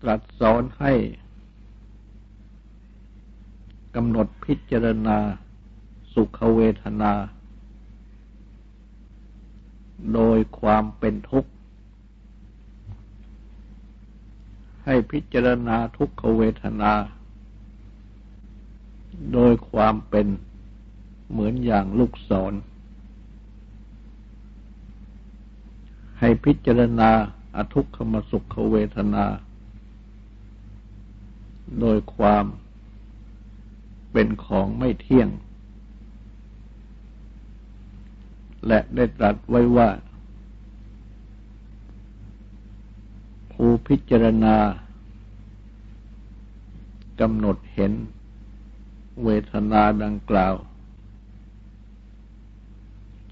ตรัสสอนให้กำหนดพิจารณาสุขเวทนา โดยความเป็นทุกข์ ให้พิจารณาทุกขเวทนา โดยความเป็นเหมือนอย่างลูกศร ให้พิจารณาอทุกขมสุขเวทนา โดยความเป็นของไม่เที่ยง และได้ตรัสไว้ว่า ผู้พิจารณากำหนดเห็นเวทนาดังกล่าว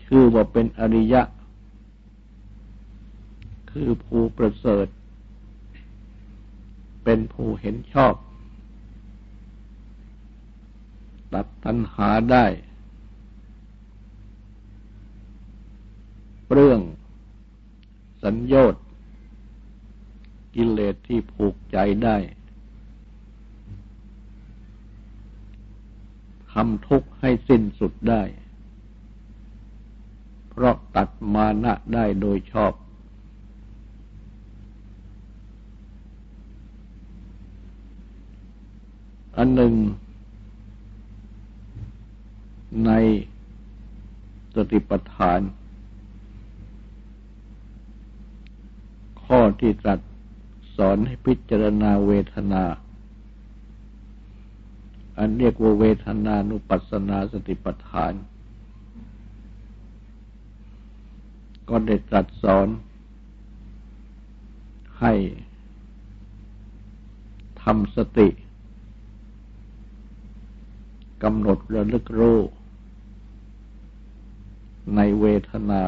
ชื่อว่าเป็นอริยะ คือผู้ประเสริฐ เป็นผู้เห็นชอบ ตัดตัณหาได้ เรื่องสัญญอดกิเลสที่ผูกใจได้ทำทุกข์ให้สิ้นสุดได้ เพราะตัดมานะได้โดยชอบ อันหนึ่ง ในสติปัฏฐาน ข้อที่ตรัสสอนให้พิจารณาเวทนา อันเรียกว่าเวทนานุปัสสนาสติปัฏฐาน ก็ได้ตรัสสอน ให้ทำสติกำหนดระลึกรู้ ในเวทนา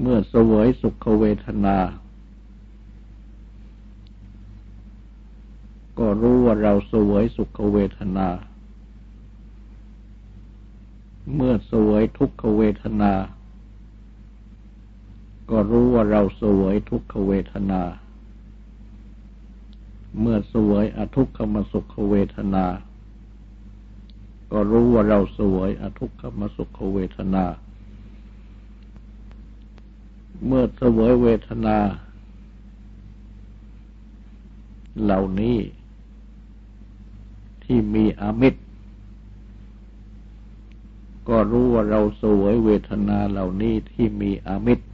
เมื่อเสวยสุขเวทนา ก็รู้ว่าเราเสวยสุขเวทนา เมื่อเสวยทุกขเวทนา ก็รู้ว่าเราเสวยทุกขเวทนาเมื่อเสวยอทุกขมสุขเวทนา ก็รู้ว่าเราสวยอทุกขมสุขเวทนา เมื่อสวยเวทนา เหล่านี้ที่มีอมิตร ก็รู้ว่าเราสวยเวทนาเหล่านี้ที่มีอมิตร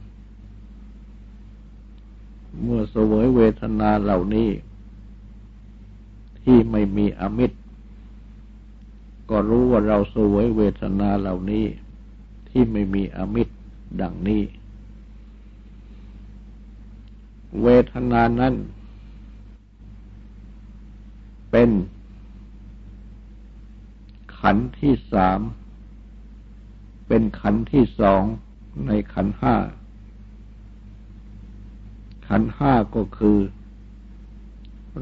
เมื่อสวยเวทนาเหล่านี้ที่ไม่มีอมิตร ก็รู้ว่าเราสวยเวทนาเหล่านี้ที่ไม่มีอมิตรดังนี้ เวทนานั้น เป็น ขันที่สาม เป็นขันที่สองในขันห้า ขันห้าก็คือ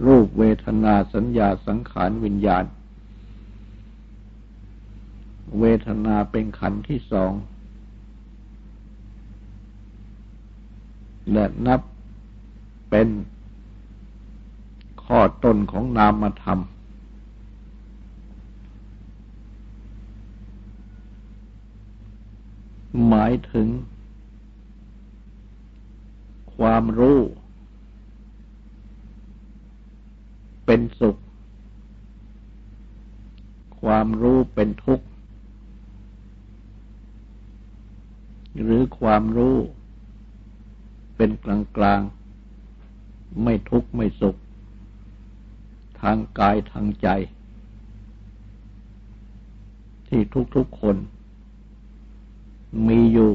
รูปเวทนาสัญญาสังขารวิญญาณ เวทนาเป็นขันธ์ที่สอง และนับเป็นข้อต้นของนามธรรมหมายถึง ความรู้ เป็นสุข ความรู้เป็นทุกข์ หรือความรู้ เป็นกลางกลางไม่ทุกข์ไม่สุข ทางกายทางใจ ที่ทุกๆคน มีอยู่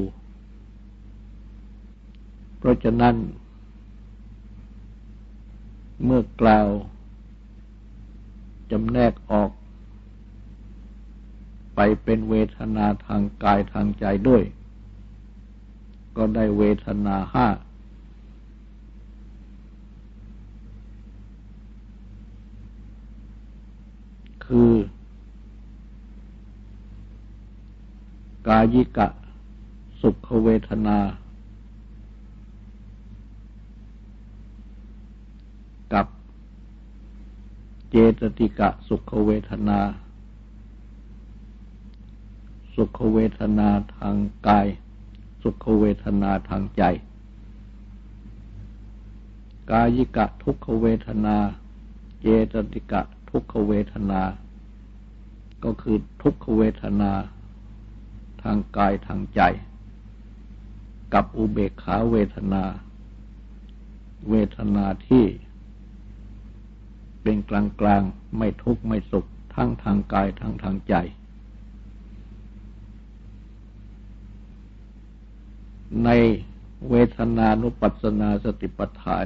เพราะฉะนั้น เมื่อกล่าวจำแนกออก ไปเป็นเวทนาทางกายทางใจด้วย ก็ได้เวทนาห้า คือ กายิกะ สุขเวทนา กับเจตติกะสุขเวทนา สุขเวทนาทางกาย สุขเวทนาทางใจ กายิกะทุกขเวทนาเจตติกะทุกขเวทนา ก็คือทุกขเวทนา ทางกายทางใจ กับอุเบกขาเวทนา เวทนาที่ เป็นกลางกลางไม่ทุกข์ไม่สุขทั้งทางกายทั้งทางใจ ในเวทนานุปัสสนาสติปัฏฐาน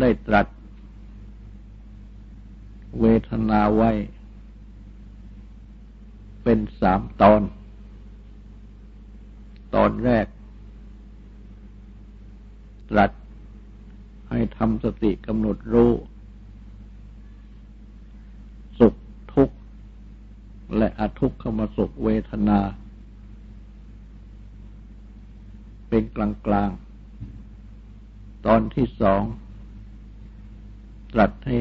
ได้ตรัส เวทนาไว้ เป็นสามตอน ตอนแรก ตรัสให้ทำสติกำหนดรู้ สุขทุกข์ และอทุกขมสุขเวทนา เป็นกลางกลางตอนที่สองตรัสให้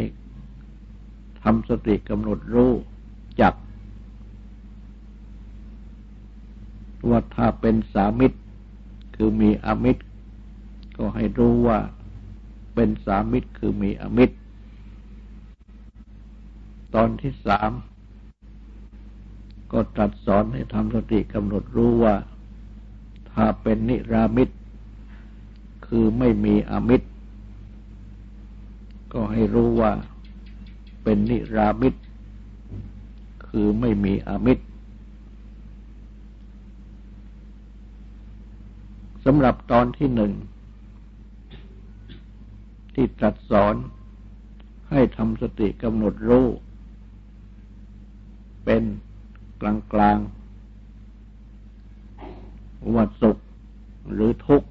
ทำสติกำหนดรู้จัก ว่าถ้าเป็นสามิตร คือมีอมิตร ก็ให้รู้ว่าเป็นสามิตรคือมีอมิตร ตอนที่สามก็ตรัสสอนให้ทำสติกำหนดรู้ว่าาเป็นนิรามิตรคือไม่มีอมิตร ก็ให้รู้ว่าเป็นนิรามิตรคือไม่มีอมิตรสำหรับตอนที่หนึ่ง ที่ตรัสสอนให้ทำสติกำหนดรู้ เป็นกลางก วัดสุขหรือทุกข์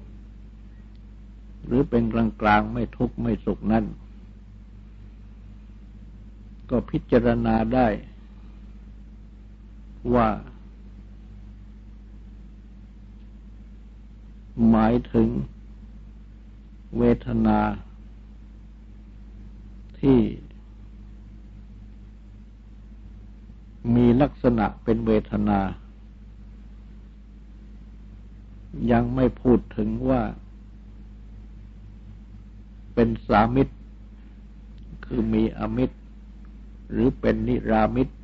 หรือเป็นกลางกลางไม่ทุกข์ไม่สุขนั่น ก็พิจารณาได้ว่า หมายถึงเวทนาที่มีลักษณะเป็นเวทนา ยังไม่พูดถึงว่า เป็นสามิตร คือมีอมิตร หรือเป็นนิรามิตร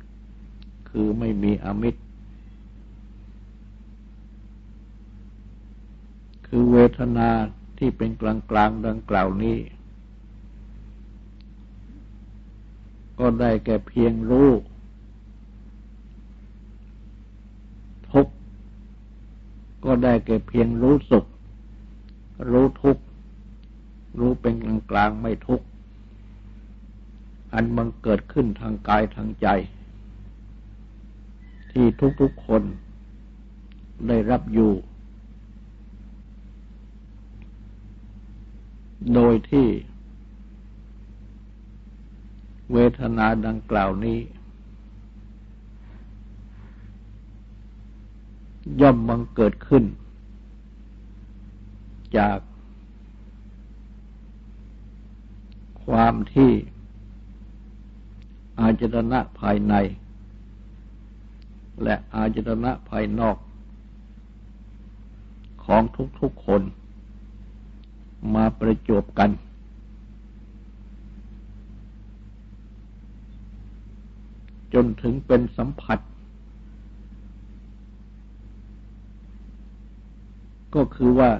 คือไม่มีอมิตร คือเวทนาที่เป็นกลางๆดังกล่าวนี้ ก็ได้แก่เพียงรู้ทุก ก็ได้แก่เพียงรู้สุข รู้ทุกข์ รู้เป็นกลางกลางไม่ทุกข์ อันมันเกิดขึ้นทางกายทางใจ ที่ทุกๆคนได้รับอยู่ โดยที่เวทนาดังกล่าวนี้ ย่อมบังเกิดขึ้น จากความที่อาจตนะภายใน และอาจตนะภายนอก ของทุกๆคน มาประจบกัน จนถึงเป็นสัมผัส ก็คือว่า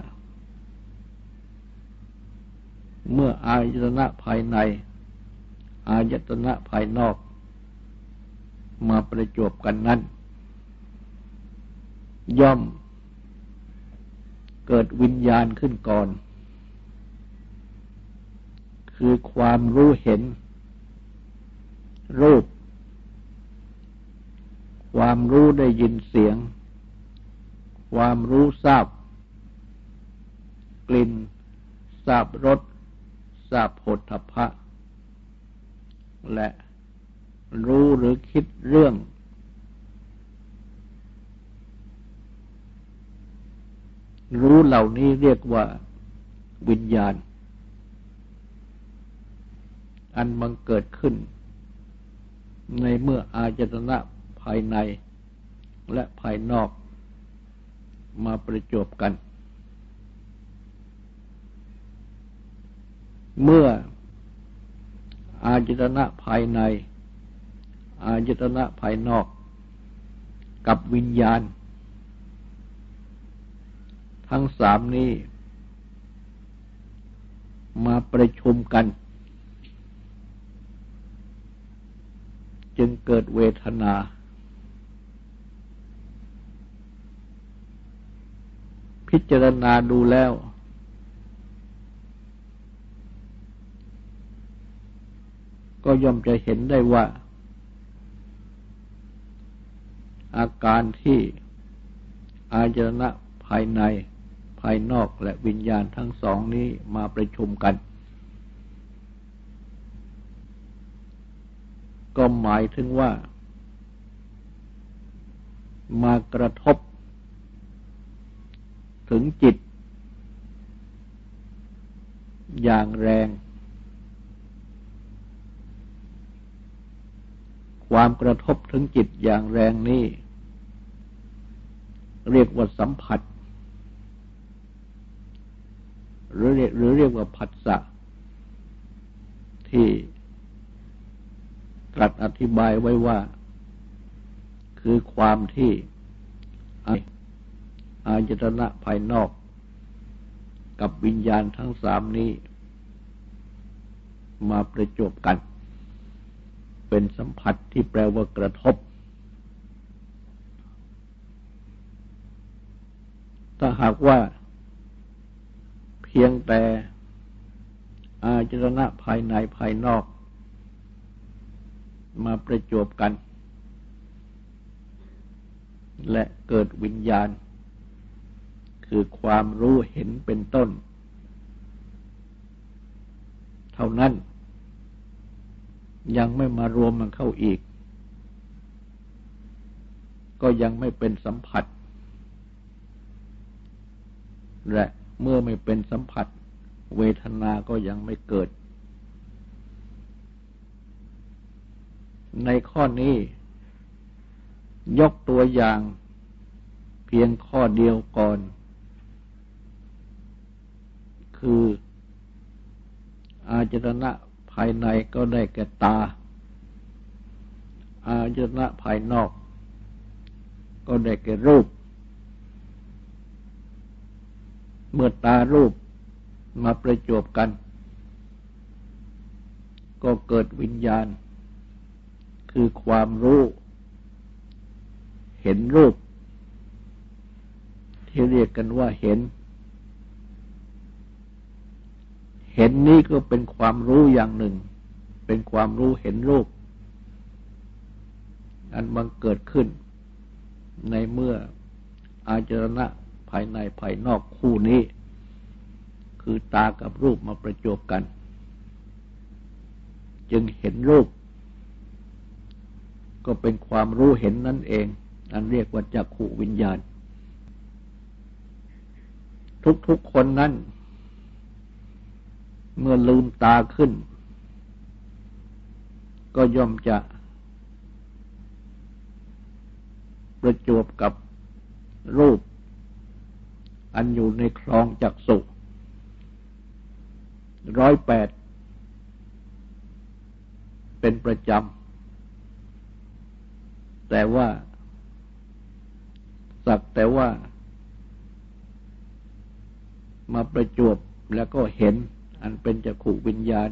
เมื่ออายตนะภายใน อายตนะภายนอก มาประจบกันนั้น ย่อมเกิดวิญญาณขึ้นก่อน คือความรู้เห็น รูป ความรู้ได้ยินเสียง ความรู้ทราบ กลิ่นทราบรสทราบผลทพะ และรู้หรือคิดเรื่อง รู้เหล่านี้เรียกว่าวิญญาณ อันบังเกิดขึ้น ในเมื่ออาจตนะภายในและภายนอกมาประจบกัน เมื่ออาจตนะภายใน อาจตนะภายนอก กับวิญญาณ ทั้งสามนี้ มาประชุมกัน จึงเกิดเวทนา พิจารณาดูแล้ว ก็ย่อมจะเห็นได้ว่า อาการที่อาจรณะภายในภายนอกและวิญญาณทั้งสองนี้มาประชุมกัน ก็หมายถึงว่า มากระทบ ถึงจิต อย่างแรง ความกระทบถึงจิตอย่างแรงนี้ เรียกว่าสัมผัส หรือหรือเรียกว่าผัสสะที่ตรัสอธิบายไว้ว่า คือความที่อาจตนะภายนอก กับวิญญาณทั้งสามนี้ มาประจบกัน เป็นสัมผัสที่แปลว่ากระทบ ถ้าหากว่า เพียงแต่อาจรณะภายในภายนอก มาประจบกัน และเกิดวิญญาณ คือความรู้เห็นเป็นต้น เท่านั้น ยังไม่มารวมมันเข้าอีก ก็ยังไม่เป็นสัมผัส และเมื่อไม่เป็นสัมผัส เวทนาก็ยังไม่เกิด ในข้อนี้ ยกตัวอย่างเพียงข้อเดียวก่อน คืออาจตนะ ภายในก็ได้แก่ตา อายตนะภายนอก ก็ได้แก่รูป เมื่อตารูปมาประจบกัน ก็เกิดวิญญาณ คือความรู้ เห็นรูป ที่เรียกกันว่าเห็น เห็นนี้ก็เป็นความรู้อย่างหนึ่ง เป็นความรู้เห็นรูป อันมันเกิดขึ้น ในเมื่ออาจารณะภายในภายนอกคู่นี้ คือตากับรูปมาประจบกัน จึงเห็นรูป ก็เป็นความรู้เห็นนั่นเอง อันเรียกว่าจักขูวิญญาณ ทุกๆคนนั้น เมื่อลืมตาขึ้น ก็ย่อมจะ ประจวบกับรูป อันอยู่ในคลองจักสุร้อยแปดเป็นประจำ แต่ว่า สักแต่ว่า มาประจวบแล้วก็เห็น อันเป็นจักขูวิญญาณ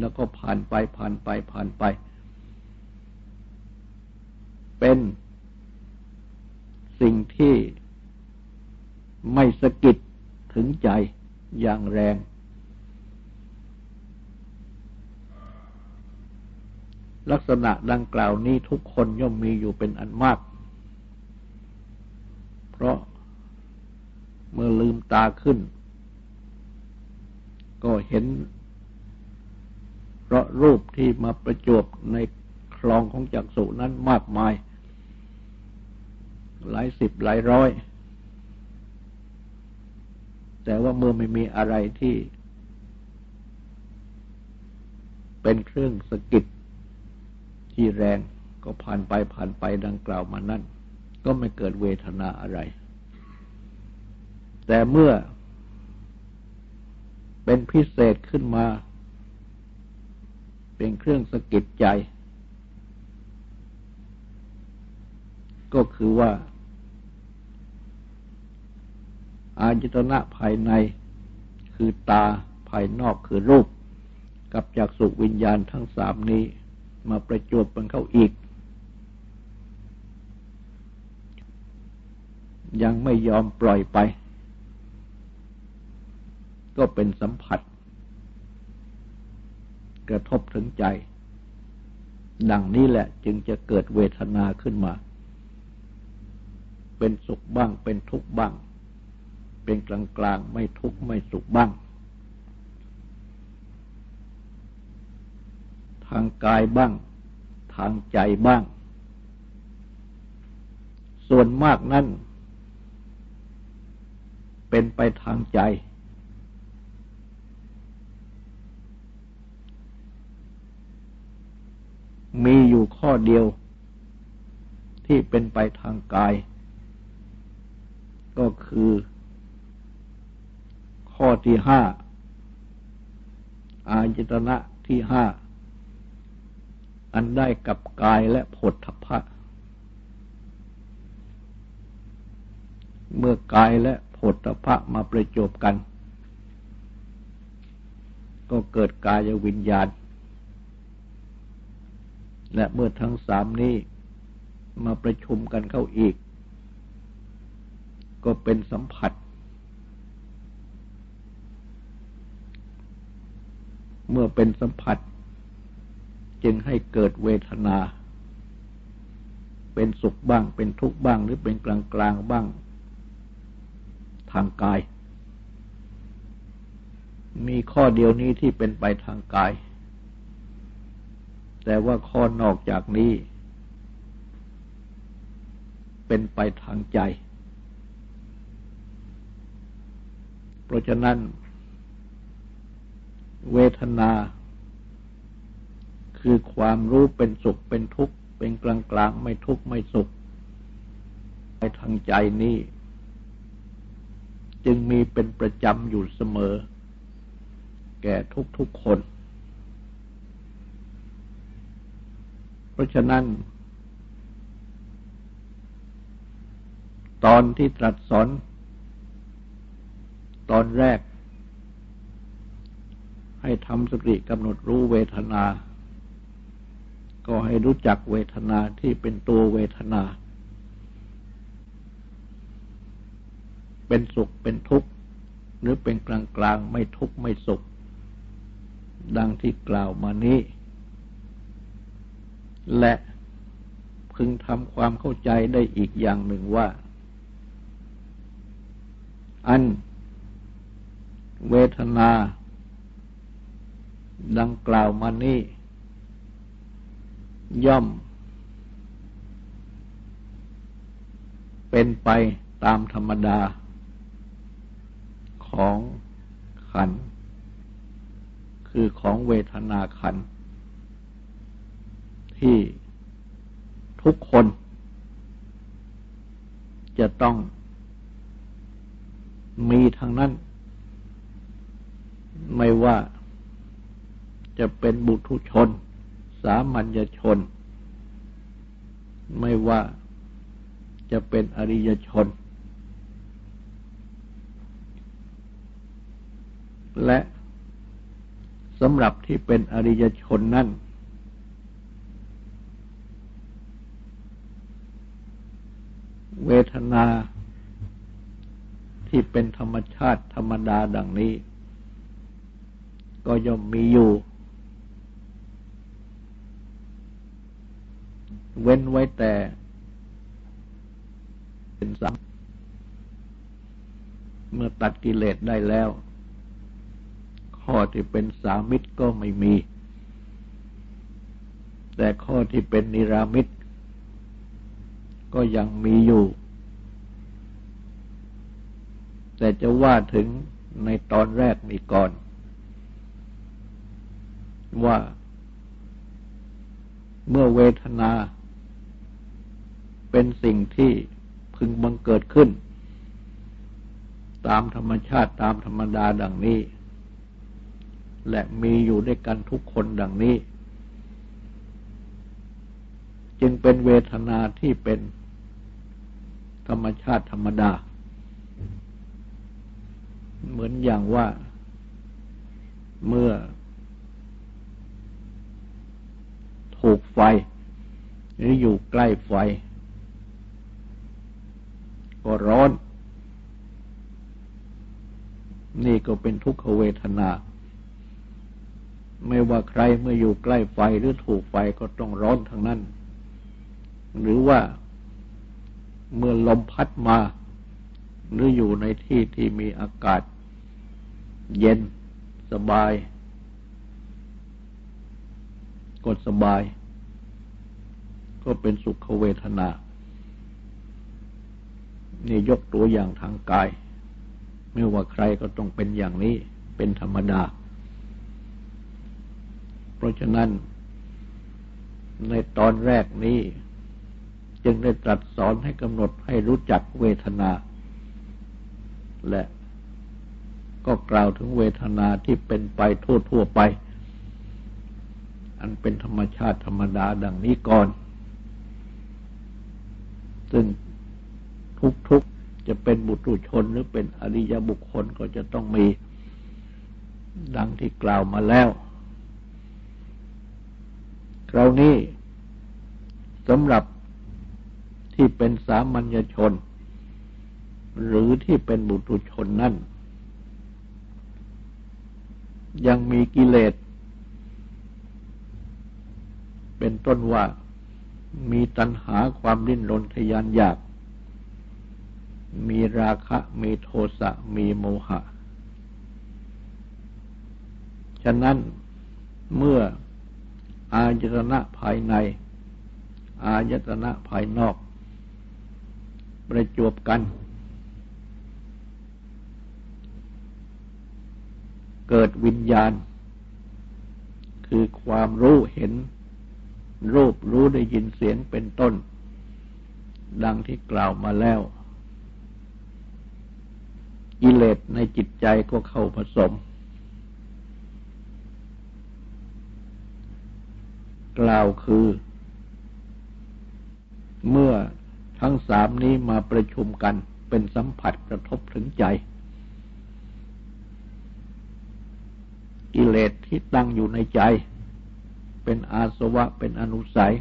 แล้วก็ผ่านไปผ่านไปผ่านไป เป็นสิ่งที่ไม่สะกิดถึงใจอย่างแรง ลักษณะดังกล่าวนี้ทุกคนย่อมมีอยู่เป็นอันมาก เพราะเมื่อลืมตาขึ้น ก็เห็น เพราะรูปที่มาประจบในคลองของจักสุนั้นมากมาย หลายสิบหลายร้อย แต่ว่าเมื่อไม่มีอะไรที่ เป็นเครื่องสกิดที่แรงก็ผ่านไปผ่านไปดังกล่าวมานั่นก็ไม่เกิดเวทนาอะไร แต่เมื่อ เป็นพิเศษขึ้นมา เป็นเครื่องสะกิดใจ ก็คือว่า อาจตนะภายในคือตาภายนอกคือรูป กับจากสุวิญญาณทั้งสามนี้ มาประจวบกันเข้าอีก ยังไม่ยอมปล่อยไป ก็เป็นสัมผัส กระทบถึงใจ ดังนี้แหละจึงจะเกิดเวทนาขึ้นมา เป็นสุขบ้าง เป็นทุกข์บ้าง เป็นกลางกลางไม่ทุกข์ไม่สุขบ้าง ทางกายบ้าง ทางใจบ้าง ส่วนมากนั้นเป็นไปทางใจ มีอยู่ข้อเดียว ที่เป็นไปทางกาย ก็คือ ข้อที่ห้าอาจตนะที่ห้า อันได้กับกายและผลทพะ เมื่อกายและผลทพะมาประจบกัน ก็เกิดกายวิญญาณ และเมื่อทั้งสามนี้มาประชุมกันเข้าอีก ก็เป็นสัมผัส เมื่อเป็นสัมผัส จึงให้เกิดเวทนา เป็นสุขบ้าง เป็นทุกข์บ้าง หรือเป็นกลางกลางบ้าง ทางกาย มีข้อเดียวนี้ที่เป็นไปทางกาย แต่ว่าข้อนอกจากนี้ เป็นไปทางใจ เพราะฉะนั้น เวทนา คือความรู้เป็นสุขเป็นทุกข์ เป็นกลางกลางไม่ทุกข์ไม่สุข ไปทางใจนี้ จึงมีเป็นประจำอยู่เสมอ แก่ทุกๆคน เพ ราะฉะนั้น ตอนที่ตรัสสอน ตอนแรก ให้ทำสติกำหนดรู้เวทนา ก็ให้รู้จักเวทนาที่เป็นตัวเวทนา เป็นสุขเป็นทุกข์ หรือเป็นกลางกลางไม่ทุกข์ไม่สุข ดังที่กล่าวมานี้ และพึงทำความเข้าใจได้อีกอย่างหนึ่งว่า อันเวทนา ดังกล่าวมานี้ย่อม เป็นไปตามธรรมดา ของขัน คือของเวทนาขัน ที่ทุกคน จะต้องมีทางนั้น ไม่ว่าจะเป็นบุตุชน สามัญชน ไม่ว่าจะเป็นอริยชน และสำหรับที่เป็นอริยชนนั่น เวทนาที่เป็นธรรมชาติธรรมดาดังนี้ ก็ย่อมมีอยู่ เว้นไว้แต่เป็นสัมเมื่อตัดกิเลสได้แล้ว ข้อที่เป็นสามิตรก็ไม่มี แต่ข้อที่เป็นนิรามิตร ก็ยังมีอยู่ แต่จะว่าถึงในตอนแรกนี้ก่อน ว่าเมื่อเวทนา เป็นสิ่งที่พึงบังเกิดขึ้น ตามธรรมชาติตามธรรมดาดังนี้ และมีอยู่ด้วยกันทุกคนดังนี้ จึงเป็นเวทนาที่เป็น ธรรมชาติธรรมดา เหมือนอย่างว่าเมื่อถูกไฟ หรืออยู่ใกล้ไฟ ก็ร้อน นี่ก็เป็นทุกขเวทนา ไม่ว่าใครเมื่ออยู่ใกล้ไฟหรือถูกไฟก็ต้องร้อนทั้งนั้น หรือว่า เมื่อลมพัดมา หรืออยู่ในที่ที่มีอากาศ เย็นสบาย กดสบาย ก็เป็นสุขเวทนา นี่ยกตัวอย่างทางกาย ไม่ว่าใครก็ต้องเป็นอย่างนี้เป็นธรรมดา เพราะฉะนั้นในตอนแรกนี้ จึงได้ตรัสสอนให้กำหนดให้รู้จักเวทนา และก็กล่าวถึงเวทนาที่เป็นไปทั่วทั่วไป อันเป็นธรรมชาติธรรมดาดังนี้ก่อน ซึ่งทุกๆจะเป็นบุตรชนหรือเป็นอริยบุคคลก็จะต้องมีดังที่กล่าวมาแล้วคราวนี้สำหรับ ที่เป็นสามัญชน หรือที่เป็นบุตรชนนั่น ยังมีกิเลส เป็นต้นว่ามีตัณหาความดิ้นรนทยานอยาก มีราคะ มีโทสะ มีโมหะ ฉะนั้นเมื่ออายตนะภายใน อายตนะภายนอก ประจวบกัน เกิดวิญญาณ คือความรู้เห็น รูปรู้ได้ยินเสียงเป็นต้น ดังที่กล่าวมาแล้วกิเลสในจิตใจก็เข้าผสม กล่าวคือ เมื่อ ทั้งสามนี้มาประชุมกันเป็นสัมผัสกระทบถึงใจ กิเลสที่ตั้งอยู่ในใจ เป็นอาสวะเป็นอนุสัย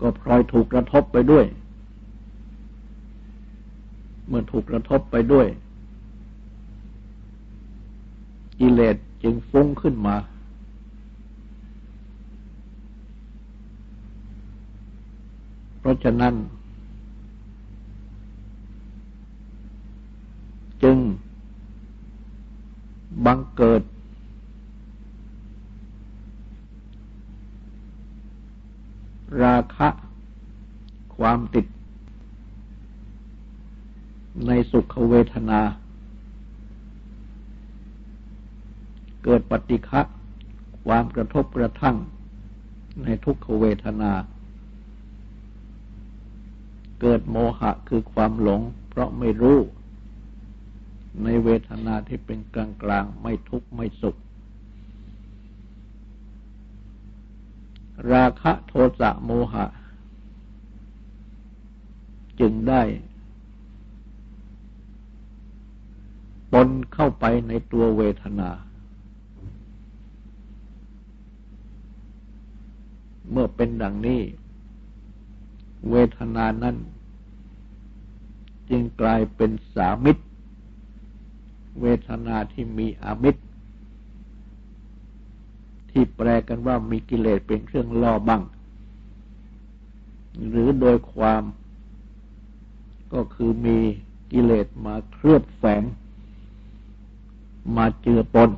ก็พลอยถูกกระทบไปด้วย เมื่อถูกกระทบไปด้วย กิเลสจึงฟุ้งขึ้นมา เพราะฉะนั้น จึงบังเกิด ราคะ ความติด ในสุขเวทนา เกิดปฏิฆะความกระทบกระทั่งในทุกขเวทนา เกิดโมหะคือความหลง เพราะไม่รู้ ในเวทนาที่เป็นกลางกลางไม่ทุกข์ไม่สุข ราคะโทสะโมหะ จึงได้ปนเข้าไปในตัวเวทนา เมื่อเป็นดังนี้ เวทนานั้น จึงกลายเป็นสามิตร เวทนาที่มีอามิตร ที่แปลกันว่ามีกิเลสเป็นเครื่องล่อบัง หรือโดยความก็คือมีกิเลสมาเคลือบแฝง มาเจือปน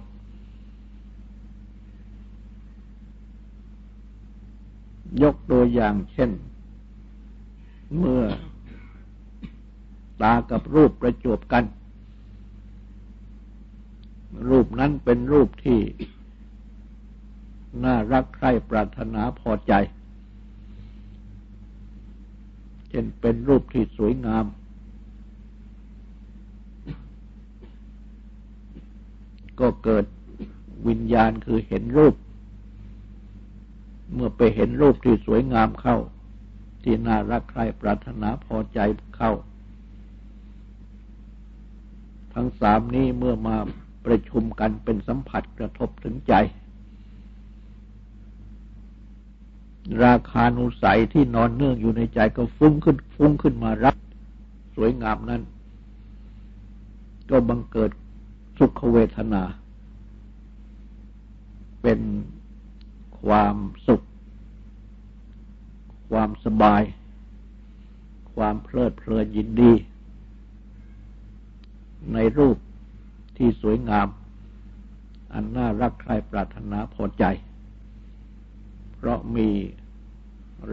ยกตัวอย่างเช่น เมื่อตากับรูปประจบกัน รูปนั้นเป็นรูปที่ น่ารักใคร่ปรารถนาพอใจ เช่นเป็นรูปที่สวยงาม ก็เกิดวิญญาณคือเห็นรูป เมื่อไปเห็นรูปที่สวยงามเข้า ที่น่ารักใคร่ปรารถนาพอใจเข้า ทั้งสามนี้เมื่อมาประชุมกันเป็นสัมผัสกระทบถึงใจ ราคานุสัยที่นอนเนื่องอยู่ในใจก็ฟุ้งขึ้น ฟุ้งขึ้นมารับ สวยงามนั้น ก็บังเกิดสุขเวทนา เป็นความสุข ความสบาย ความเพลิดเพลินยินดี ในรูปที่สวยงาม อันน่ารักใคร่ปรารถนาพอใจ เพราะมี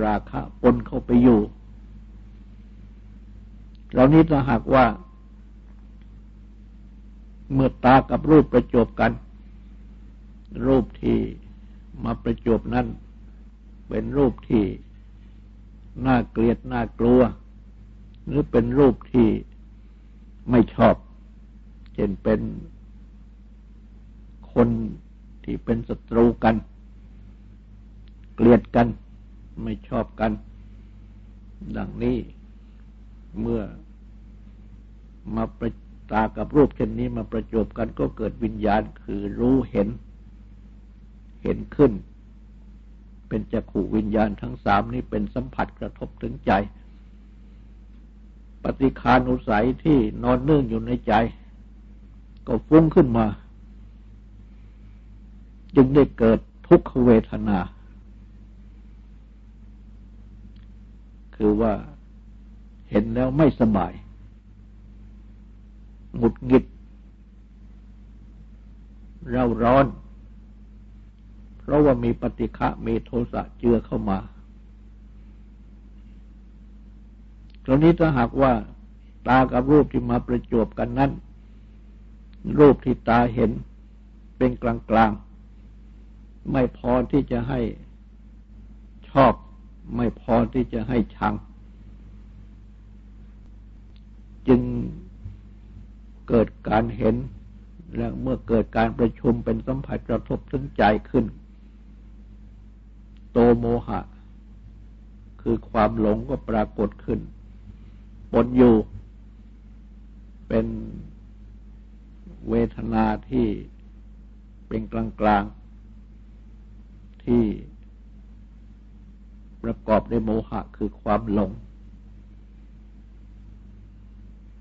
ราคะปนเข้าไปอยู่เรานี้ถ้าหากว่า เมื่อตากับรูปประจบกัน รูปที่มาประจบนั้น เป็นรูปที่ น่าเกลียดน่ากลัว หรือเป็นรูปที่ไม่ชอบ เช่นเป็นคนที่เป็นศัตรูกัน เกลียดกันไม่ชอบกัน ดังนี้เมื่อมาประตากับรูปเช่นนี้มาประจบกันก็เกิดวิญญาณคือรู้เห็น เห็นขึ้น เป็นจักขู่วิญญาณทั้งสามนี้เป็นสัมผัสกระทบถึงใจ ปฏิคานุสัยที่นอนเนื่องอยู่ในใจ ก็ฟุ้งขึ้นมา จึงได้เกิดทุกขเวทนา คือว่าเห็นแล้วไม่สบาย หงุดหงิด เราร้อน เพราะว่ามีปฏิฆะมีโทสะเจือเข้ามาตรงนี้ถ้าหากว่าตากับรูปที่มาประจวบกันนั้น รูปที่ตาเห็นเป็นกลางกลางไม่พอที่จะให้ชอบ ไม่พอที่จะให้ชัง จึงเกิดการเห็นและเมื่อเกิดการประชุมเป็นสัมผัสกระทบถึงใจขึ้น โตโมหะ คือความหลงก็ปรากฏขึ้นปนอยู่ เป็นเวทนาที่เป็นกลางกลางที่ประกอบด้วยโมหะคือความหลง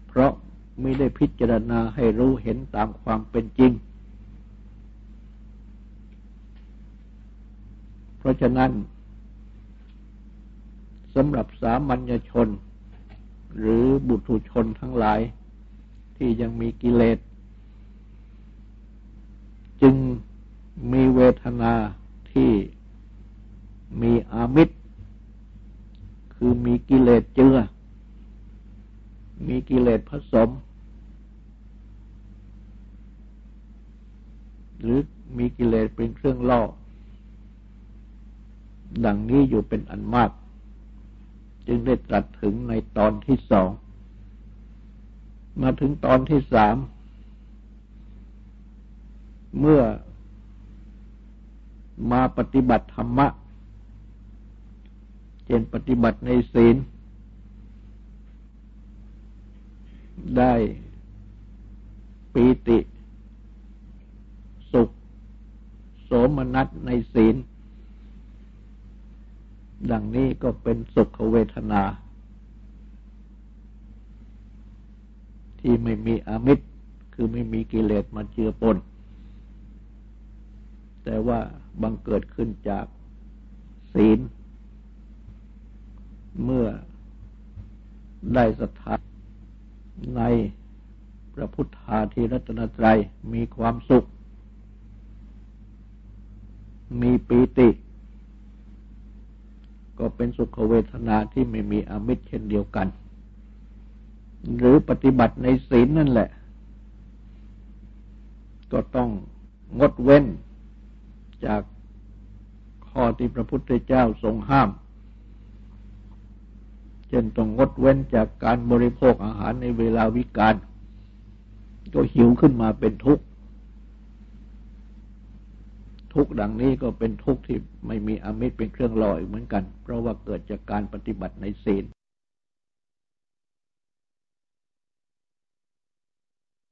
เพราะไม่ได้พิจารณาให้รู้เห็นตามความเป็นจริง เพราะฉะนั้นสำหรับสามัญชน หรือบุตุชนทั้งหลาย ที่ยังมีกิเลส จึงมีเวทนาที่มีอามิตร คือมีกิเลสเจือ มีกิเลสผสม หรือมีกิเลสเป็นเครื่องล่อ ดังนี้อยู่เป็นอันมาก จึงได้ตรัสถึงในตอนที่สอง มาถึงตอนที่สาม เมื่อมาปฏิบัติธรรมะเช่นปฏิบัติในศีล ได้ปีติ สุข โสมนัสในศีล ดังนี้ก็เป็นสุขเวทนา ที่ไม่มีอมิตรคือไม่มีกิเลสมาเจือปน แต่ว่าบังเกิดขึ้นจากศีล เมื่อได้ศรัทธาในพระพุทธาธิรัตนตรัยมีความสุข มีปีติ ก็เป็นสุขเวทนาที่ไม่มีอมิตรเช่นเดียวกัน หรือปฏิบัติในศีลนั่นแหละ ก็ต้องงดเว้นจากข้อที่พระพุทธเจ้าทรงห้าม เช่นต้องงดเว้นจากการบริโภคอาหารในเวลาวิกาลก็หิวขึ้นมาเป็นทุกข์ ทุกข์ดังนี้ก็เป็นทุกข์ที่ไม่มีอมิตรเป็นเครื่องลอยเหมือนกัน เพราะว่าเกิดจากการปฏิบัติในศีล